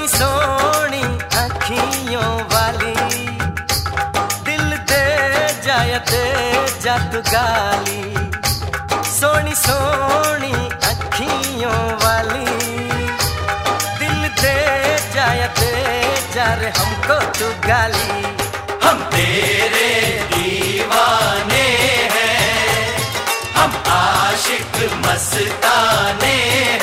अपनी सोनी अखियों वाली दिल दे जाया दे जा गाली सोनी सोनी अखियों वाली दिल दे जाया दे जा हमको तू गाली हम तेरे दीवाने हैं हम आशिक मस्ताने हैं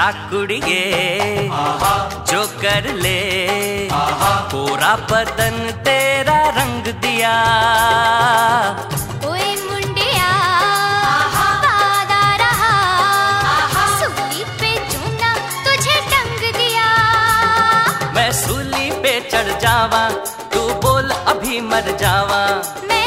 चाकुड़िए। जो कर ले। पूरा बदन तेरा रंग दिया। ओए मुंडिया वादा रहा। सूली पे चूना तुझे टंग दिया। मैं सूली पे चढ़ जावा तू बोल अभी मर जावा। मैं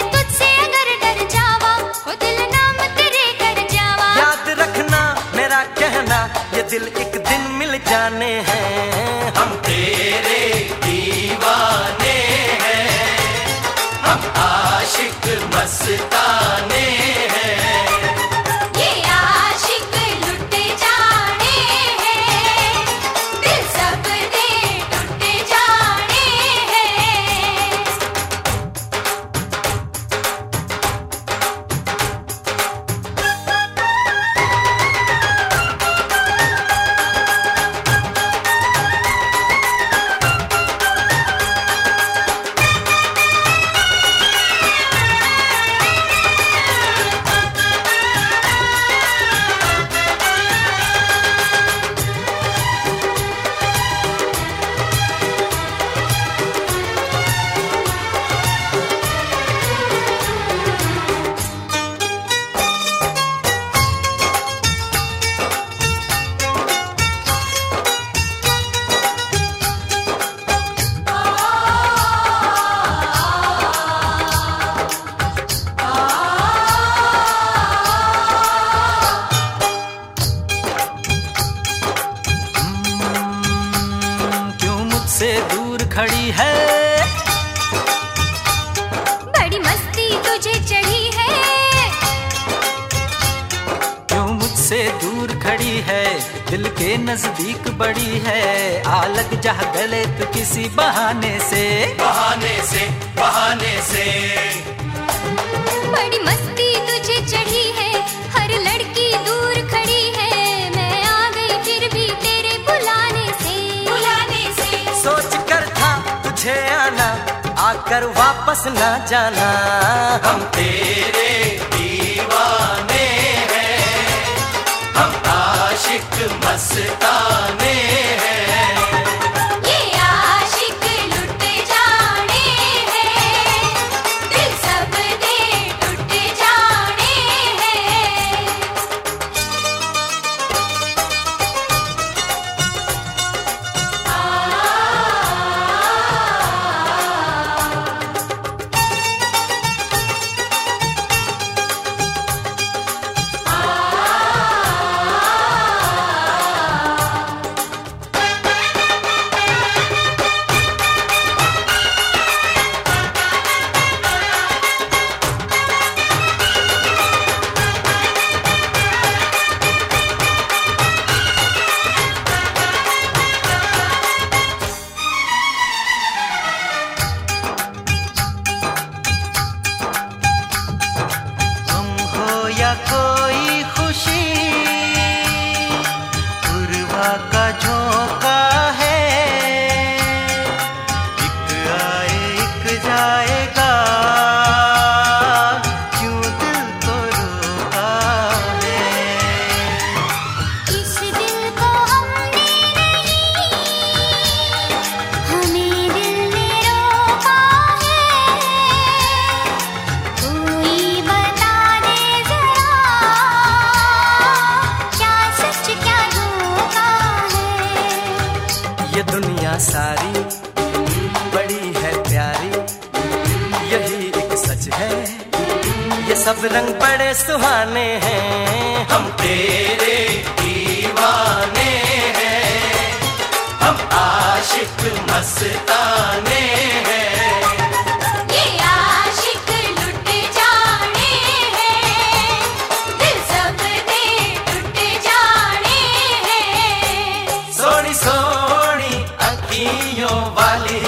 मुझसे दूर खड़ी है। बड़ी मस्ती तुझे चढ़ी है। क्यों मुझसे दूर खड़ी है? दिल के नज़दीक बड़ी है। आ लग जा गले तो किसी बहाने से। बहाने से बहाने से। बड़ी मस्ती तुझे आना आकर वापस ना जाना। हम तेरे दीवाने हैं हम आशिक मस्ताने कोई दुनिया सारी। बड़ी है प्यारी, यही एक सच है। ये सब रंग बड़े सुहाने हैं। हम तेरे दीवाने हैं। हम आशिक मस्ताने अखियों वाली।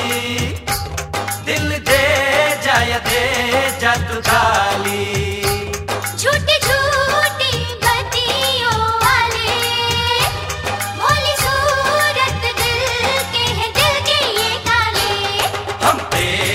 दिल दे जाया दे जत गाली। झूठी झूठी बत्तियों वाले। भोली सूरत दिल के दिल के ये काले हम तेरे